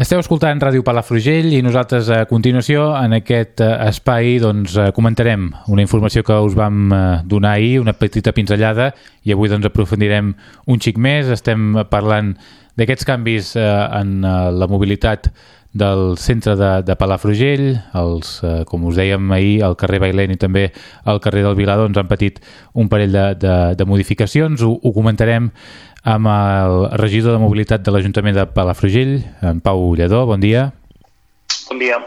Esteu escoltant Ràdio Palafrugell i nosaltres a continuació en aquest eh, espai doncs, eh, comentarem una informació que us vam eh, donar ahir, una petita pinzellada i avui doncs, aprofundirem un xic més. Estem parlant d'aquests canvis en la mobilitat del centre de, de Palafrugell, els, com us dèiem ahir, al carrer Bailén i també al carrer del Vilar doncs, han patit un parell de, de, de modificacions. Ho, ho comentarem amb el regidor de mobilitat de l'Ajuntament de Palafrugell, en Pau Lledó. Bon dia. Bon dia.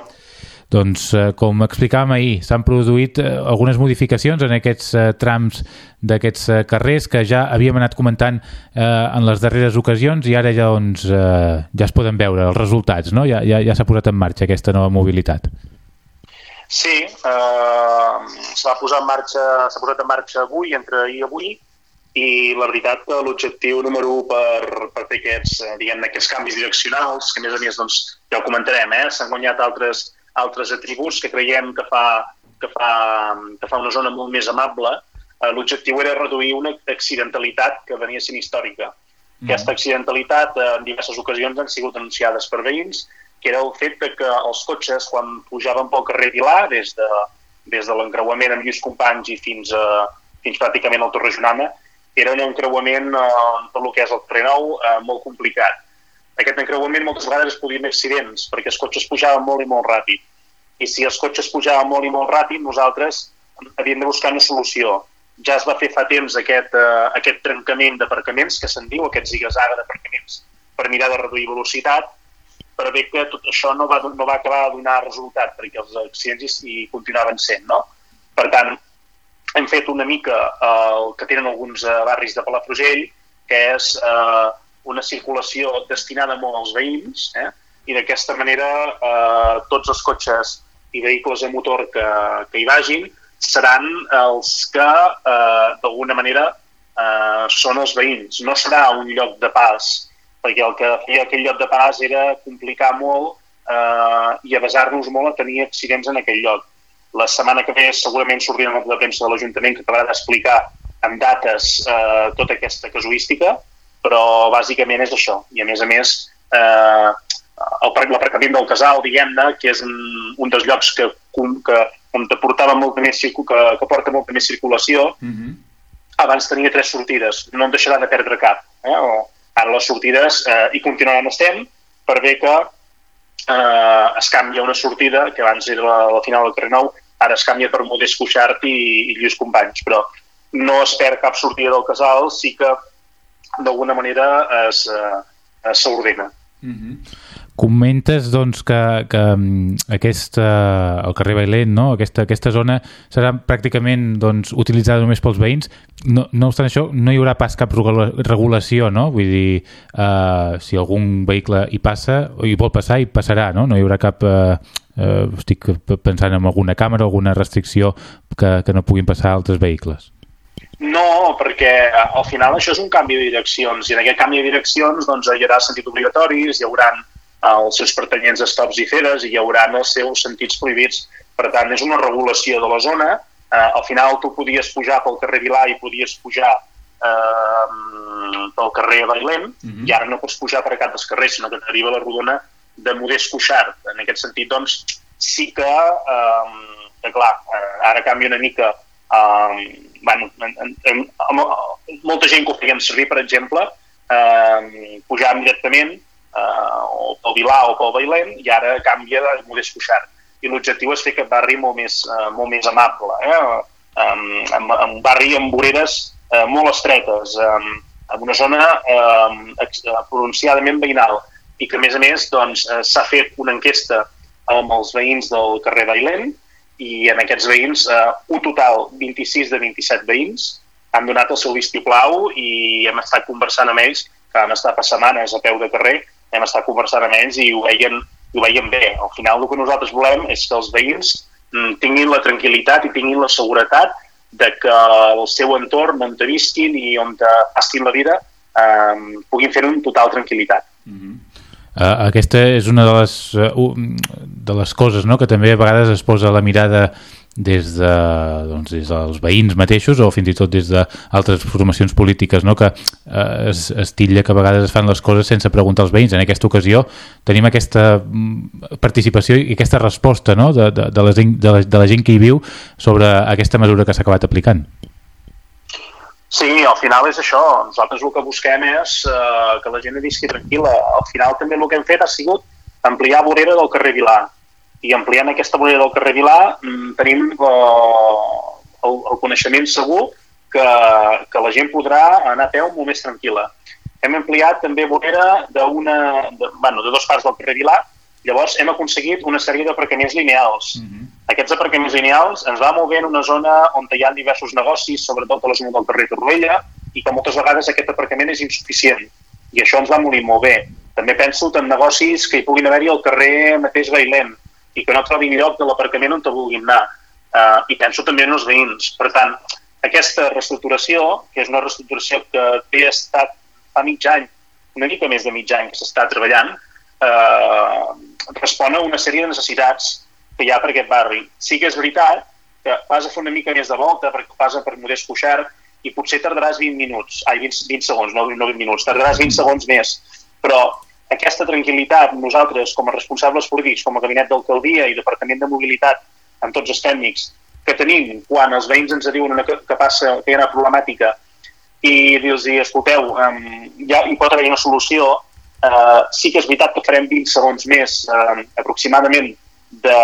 Doncs, eh, com explicàvem ahir, s'han produït eh, algunes modificacions en aquests eh, trams d'aquests carrers que ja havíem anat comentant eh, en les darreres ocasions i ara ja, doncs, eh, ja es poden veure els resultats, no? Ja, ja, ja s'ha posat en marxa aquesta nova mobilitat. Sí, eh, s'ha posat en marxa, s'ha posat en marxa avui, entre ahir i avui, i la veritat que l'objectiu número 1 per, per fer aquests, eh, diguem aquests canvis direccionals, que a més a més doncs, ja ho comentarem, eh? s'han guanyat altres, altres atributs que creiem que fa, que fa, que fa una zona molt més amable, eh, l'objectiu era reduir una accidentalitat que venia sent històrica. Mm. Aquesta accidentalitat eh, en diverses ocasions han sigut anunciades per veïns, que era el fet de que els cotxes, quan pujaven pel carrer Vilar, des de, des de l'encreuament amb Lluís Companys i fins, a, fins pràcticament al Torre Junana, era un encreuament eh, tot el que és el carrer Nou eh, molt complicat. Aquest encreuament moltes vegades es podien accidents perquè els cotxes pujaven molt i molt ràpid. I si els cotxes pujaven molt i molt ràpid, nosaltres havíem de buscar una solució. Ja es va fer fa temps aquest, eh, aquest trencament d'aparcaments, que se'n diu, aquest zigazaga d'aparcaments, per mirar de reduir velocitat, per bé que tot això no va, no va acabar de donar resultat, perquè els accidents hi continuaven sent. No? Per tant, hem fet una mica el que tenen alguns eh, barris de Palafrugell, que és eh, una circulació destinada molt als veïns, eh? i d'aquesta manera eh, tots els cotxes i vehicles de motor que, que hi vagin seran els que eh, d'alguna manera eh, són els veïns. No serà un lloc de pas, perquè el que feia aquell lloc de pas era complicar molt eh, i avasar-nos molt a tenir accidents en aquell lloc la setmana que ve segurament sortirà una de premsa de l'Ajuntament que acabarà d'explicar amb dates eh, tota aquesta casuística, però bàsicament és això. I a més a més, eh, l'aparcament del casal, diguem-ne, que és un, un dels llocs que, que, on te portava molta més, que, que porta molta més circulació, mhm. -huh. abans tenia tres sortides. No en deixarà de perdre cap. Eh? O, ara les sortides eh, hi continuaran estem, per bé que eh, es canvia una sortida, que abans era la, la final del carrer Nou, ara es canvia per Modest Cuixart i, i Lluís Companys, però no es perd cap sortida del casal, sí que d'alguna manera eh, s'ordena. Mm -hmm. Comentes doncs, que, que mm, aquesta, el carrer Bailent, no? aquesta, aquesta zona serà pràcticament doncs, utilitzada només pels veïns. No, no obstant això, no hi haurà pas cap regulació, no? Vull dir, uh, si algun vehicle hi passa, o hi vol passar, hi passarà, no? No hi haurà cap... Uh, uh, estic pensant en alguna càmera, alguna restricció que, que no puguin passar altres vehicles. No, perquè al final això és un canvi de direccions i en aquest canvi de direccions doncs, hi haurà sentit obligatoris, hi haurà els seus pertanyents estops i feres i hi haurà els seus sentits prohibits. Per tant, és una regulació de la zona. Eh, al final tu podies pujar pel carrer Vilà i podies pujar eh, pel carrer Bailem uh mhm. -huh. i ara no pots pujar per cap dels carrers, sinó que t'arriba la rodona de Modest Cuixart. En aquest sentit, doncs, sí que, eh, que clar, eh, ara canvia una mica eh, bueno, en, en, en, en, molta gent que ho feien servir, per exemple, eh, pujàvem directament eh, o pel Vilà o pel Bailent, i ara canvia de Modest Cuixart. I l'objectiu és fer aquest barri molt més, eh, molt més amable, eh? amb, amb, amb un barri amb voreres eh, molt estretes, amb, amb una zona eh, pronunciadament veïnal, i que, a més a més, doncs, eh, s'ha fet una enquesta amb els veïns del carrer Bailent, i en aquests veïns, eh, un total 26 de 27 veïns han donat el seu vistiplau i hem estat conversant amb ells, que vam estar per setmanes a peu de carrer, hem estat conversant amb ells i ho veien, ho veien bé. Al final el que nosaltres volem és que els veïns mm, tinguin la tranquil·litat i tinguin la seguretat de que el seu entorn on te visquin i on te pastin la vida eh, puguin fer-ho amb total tranquil·litat. Mm -hmm. Uh, aquesta és una de les, uh, de les coses no? que també a vegades es posa la mirada des, de, doncs, des dels veïns mateixos o fins i tot des d'altres formacions polítiques no? que eh, es, es tilla que a vegades es fan les coses sense preguntar als veïns. En aquesta ocasió tenim aquesta mm, participació i aquesta resposta no? de, de, de, la, de, la, de la gent que hi viu sobre aquesta mesura que s'ha acabat aplicant. Sí, al final és això. Nosaltres el que busquem és eh, que la gent visqui tranquil·la. Al final també el que hem fet ha sigut ampliar vorera del carrer Vilà. I ampliant aquesta vorera del carrer Vilà mm, tenim eh, el, el coneixement segur que, que la gent podrà anar a peu molt més tranquil·la. Hem ampliat també vorera d'una, de, bueno, de dos parts del carrer Vilà, llavors hem aconseguit una sèrie d'aparcaments lineals. Mm -hmm aquests aparcaments lineals ens va mover en una zona on hi ha diversos negocis, sobretot a la zona del carrer Torroella, i que moltes vegades aquest aparcament és insuficient. I això ens va morir molt bé. També penso en negocis que hi puguin haver-hi al carrer mateix Bailent i que no trobin lloc de l'aparcament on te vulguin anar. Uh, I penso també en els veïns. Per tant, aquesta reestructuració, que és una reestructuració que té estat fa mig any, una mica més de mig any que s'està treballant, eh, respon a una sèrie de necessitats que hi ha per aquest barri. Sí que és veritat que vas a fer una mica més de volta perquè passa per Modest Cuixart i potser tardaràs 20 minuts, ai, 20, 20 segons, no, no 20 minuts, tardaràs 20 segons més. Però aquesta tranquil·litat, nosaltres, com a responsables polítics, com a gabinet d'alcaldia i departament de mobilitat, amb tots els tècnics, que tenim quan els veïns ens diuen una, que passa, que hi ha una problemàtica i dir-los, escolteu, um, ja hi pot haver una solució, uh, sí que és veritat que farem 20 segons més uh, aproximadament de,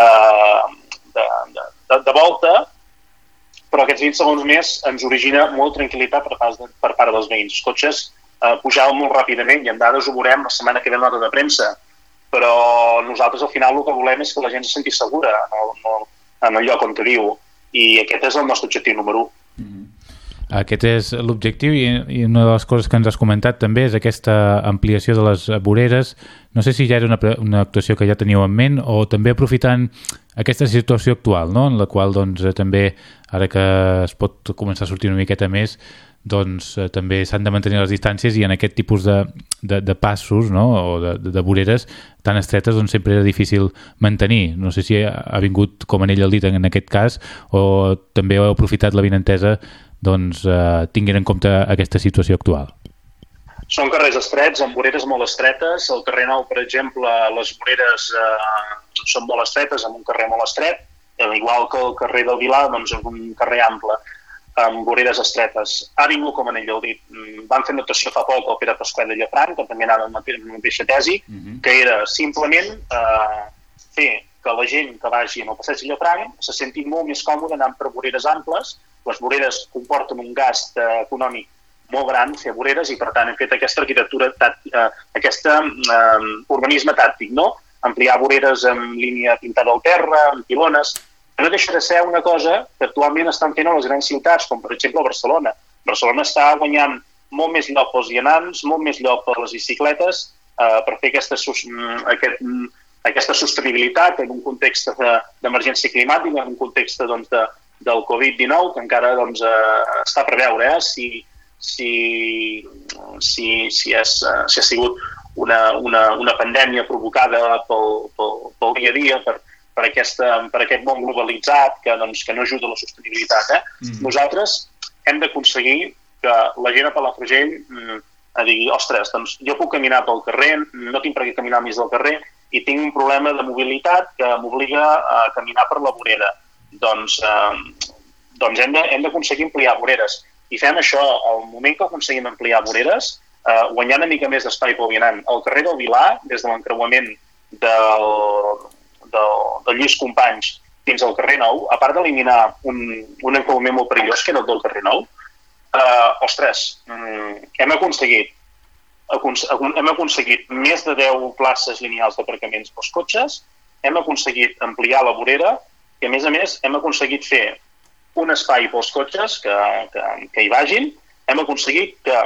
de, de, de volta, però aquests 20 segons més ens origina molt tranquil·litat per part, de, per part dels veïns. Els cotxes eh, pujaven molt ràpidament i en dades ho veurem la setmana que ve la de premsa, però nosaltres al final el que volem és que la gent se senti segura en el, en el, en el lloc on viu i aquest és el nostre objectiu número 1. Aquest és l'objectiu i, i una de les coses que ens has comentat també és aquesta ampliació de les voreres. No sé si ja era una, una actuació que ja teníeu en ment o també aprofitant aquesta situació actual, no? en la qual doncs, eh, també, ara que es pot començar a sortir una miqueta més, doncs eh, també s'han de mantenir les distàncies i en aquest tipus de, de, de passos no? o de, de, de voreres tan estretes doncs sempre era difícil mantenir. No sé si ha vingut, com en ell el dit en aquest cas, o també heu aprofitat la vinentesa doncs, eh, tinguin en compte aquesta situació actual? Són carrers estrets, amb voreres molt estretes. El carrer Nou, per exemple, les voreres eh, són molt estretes, amb un carrer molt estret, eh, igual que el carrer del Vilar, doncs és un carrer ample, amb voreres estretes. Ha vingut, com en ell heu dit, mm, van fer notació fa poc al Pere Pasqual de Llafranc, que també anava amb la mateixa tesi, uh mhm. -huh. que era simplement eh, fer que la gent que vagi en el passeig de Llafranc se senti molt més còmode anant per voreres amples les voreres comporten un gast eh, econòmic molt gran fer voreres i per tant hem fet aquesta arquitectura, eh, aquest eh, urbanisme tàctic, no? ampliar voreres en línia pintada al terra, en pilones, que no deixa de ser una cosa que actualment estan fent a les grans ciutats, com per exemple Barcelona. Barcelona està guanyant molt més lloc pels vianants, molt més lloc per les bicicletes, eh, per fer aquesta, mm, aquest, mm, aquesta sostenibilitat en un context d'emergència climàtica, en un context doncs, de, del Covid-19, que encara doncs, eh, està per veure eh, si, si, si, si, és, eh, si ha sigut una, una, una pandèmia provocada pel, pel, pel dia a dia, per, per, aquesta, per aquest món globalitzat que, doncs, que no ajuda a la sostenibilitat. Eh? Mm. Nosaltres hem d'aconseguir que la gent a Palafrugell mm, a dir, ostres, doncs jo puc caminar pel carrer, no tinc per què caminar més del carrer i tinc un problema de mobilitat que m'obliga a caminar per la vorera doncs, eh, doncs hem d'aconseguir ampliar voreres. I fem això, al moment que aconseguim ampliar voreres, eh, guanyant una mica més d'espai pel vianant. Al carrer del Vilar, des de l'encreuament del, del, del Lluís Companys fins al carrer Nou, a part d'eliminar un, un encreuament molt perillós, que era el del carrer Nou, eh, ostres, mm, hem aconseguit hem aconseguit més de 10 places lineals d'aparcaments pels cotxes, hem aconseguit ampliar la vorera i a més a més hem aconseguit fer un espai pels cotxes que, que, que hi vagin, hem aconseguit que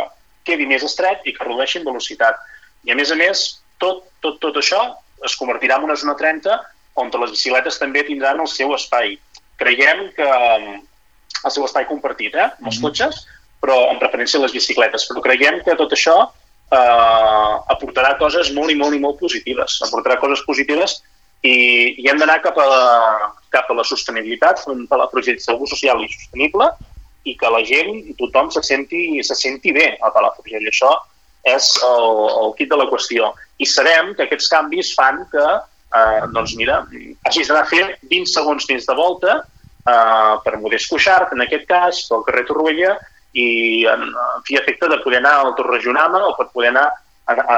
quedi més estret i que redueixin velocitat. I a més a més, tot, tot, tot això es convertirà en una zona 30 on les bicicletes també tindran el seu espai. Creiem que el seu espai compartit, eh, amb els -hmm. cotxes, però en preferència les bicicletes. Però creiem que tot això eh, aportarà coses molt i molt i molt positives. Aportarà coses positives i, i hem d'anar cap, a, cap a la sostenibilitat, un Palafrugell segur, social i sostenible, i que la gent i tothom se senti, se senti bé a Palafrugell. Això és el, el kit de la qüestió. I sabem que aquests canvis fan que, eh, doncs mira, hagis d'anar a fer 20 segons dins de volta eh, per Modest Cuixart, en aquest cas, pel carrer Torroella, i en, en fi efecte de poder anar al Torregionama o per poder anar a, a,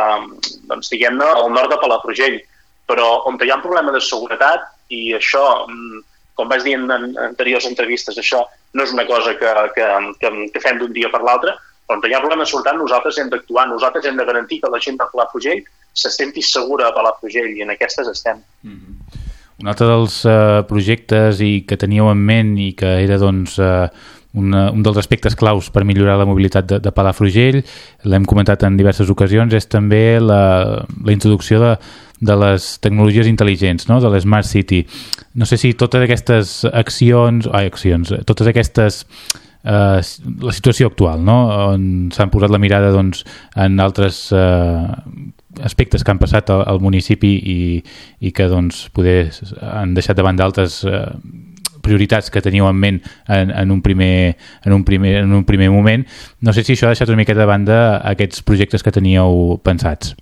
doncs, diguem-ne, al nord de Palafrugell. Però on hi ha un problema de seguretat, i això, mm, com vaig dir en, en anteriors entrevistes, això no és una cosa que, que, que, que fem d'un dia per l'altre, on hi ha problemes sortant, nosaltres hem d'actuar, nosaltres hem de garantir que la gent de Palafrugell se senti segura a Palafrugell i en aquestes estem. Mm -hmm. Un altre dels uh, projectes i que teníeu en ment i que era doncs, uh, una, un dels aspectes claus per millorar la mobilitat de, de Palafrugell, l'hem comentat en diverses ocasions, és també la, la introducció de, de les tecnologies intel·ligents, no? de l'Smart City. No sé si totes aquestes accions, ai, accions, totes aquestes eh, la situació actual, no? on s'han posat la mirada doncs, en altres eh, aspectes que han passat al, al municipi i, i que doncs, poder han deixat davant d'altres eh, prioritats que teníeu en ment en, en, un primer, en, un primer, en un primer moment. No sé si això ha deixat una miqueta de banda aquests projectes que teníeu pensats.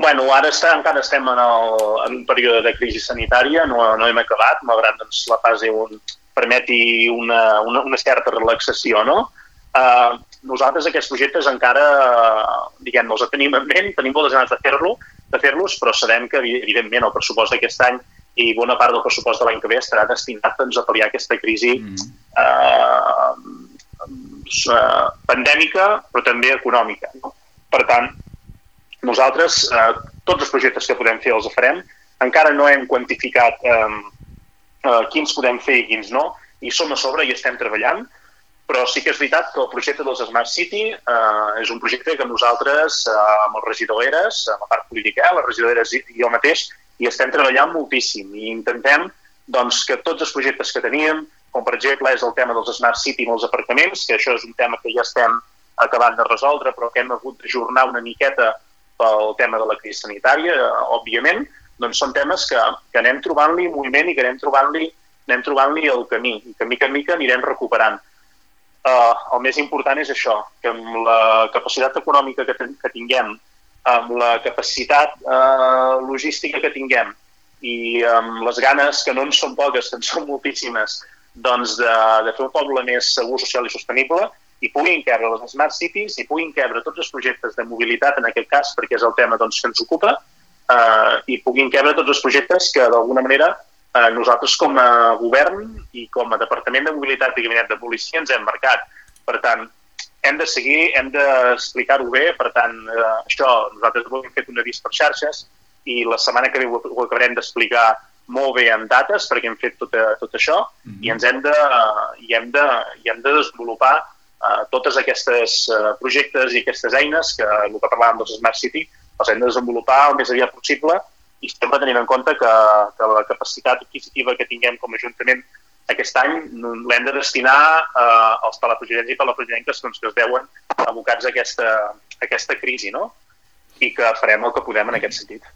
Bueno, ara està, encara estem en, el, en un període de crisi sanitària, no, no hem acabat, malgrat doncs, la fase un, permeti una, una, una certa relaxació, no? Uh, nosaltres aquests projectes encara, diguem els tenim en ment, tenim moltes ganes de fer-lo, de fer-los, però sabem que, evidentment, el pressupost d'aquest any i bona part del pressupost de l'any que ve estarà destinat doncs, a pal·liar aquesta crisi mm. uh, uh, pandèmica, però també econòmica. No? Per tant, nosaltres, uh, tots els projectes que podem fer els farem. Encara no hem quantificat um, eh, quins podem fer i quins no, i som a sobre i estem treballant, però sí que és veritat que el projecte dels Smart City eh, és un projecte que nosaltres, eh, amb els regidoreres, amb la part política, eh, les regidoreres i jo mateix, hi estem treballant moltíssim i intentem doncs, que tots els projectes que teníem, com per exemple és el tema dels Smart City amb els aparcaments, que això és un tema que ja estem acabant de resoldre, però que hem hagut d'ajornar una miqueta pel tema de la crisi sanitària, eh, òbviament, doncs són temes que, que anem trobant-li moviment i que anem trobant-li anem trobant-li el camí i que mica en mica anirem recuperant. Uh, el més important és això, que amb la capacitat econòmica que, ten que tinguem, amb la capacitat uh, logística que tinguem i amb les ganes, que no en són poques, que en són moltíssimes, doncs de, de fer un poble més segur, social i sostenible, i puguin quebre les smart cities, i puguin quebre tots els projectes de mobilitat, en aquest cas, perquè és el tema doncs, que ens ocupa, eh, i puguin quebre tots els projectes que d'alguna manera eh, nosaltres com a govern i com a Departament de Mobilitat i Gabinet de Policia ens hem marcat. Per tant, hem de seguir, hem d'explicar-ho bé, per tant, eh, això nosaltres ho hem fet un avís per xarxes i la setmana que ve ho, ho acabarem d'explicar molt bé en dates perquè hem fet tot, tot això mm -hmm. i ens hem de, i hem de, i hem de desenvolupar uh, totes aquestes uh, projectes i aquestes eines que el que parlàvem dels Smart City els hem de desenvolupar el més aviat possible i sempre tenint en compte que, que la capacitat adquisitiva que tinguem com a Ajuntament aquest any l'hem de destinar eh, als palafrugellens i palafrugellenques doncs, que es veuen abocats a aquesta, a aquesta crisi no? i que farem el que podem en aquest sentit.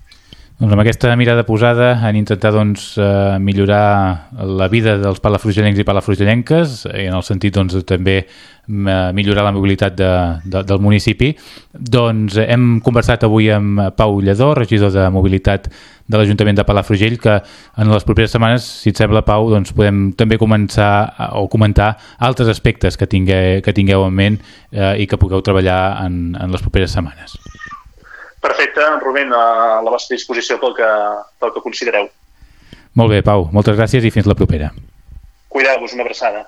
Doncs amb aquesta mirada posada en intentar doncs, eh, millorar la vida dels palafrugellencs i palafrugellenques i en el sentit doncs, també eh, millorar la mobilitat de, de, del municipi, doncs hem conversat avui amb Pau Lledó, regidor de mobilitat de l'Ajuntament de Palafrugell, que en les properes setmanes, si et sembla, Pau, doncs podem també començar o comentar altres aspectes que tingueu, que tingueu en ment eh, i que pugueu treballar en, en les properes setmanes. Perfecte, Rubén, a la vostra disposició pel que, pel que considereu. Molt bé, Pau, moltes gràcies i fins la propera. Cuideu-vos, una abraçada.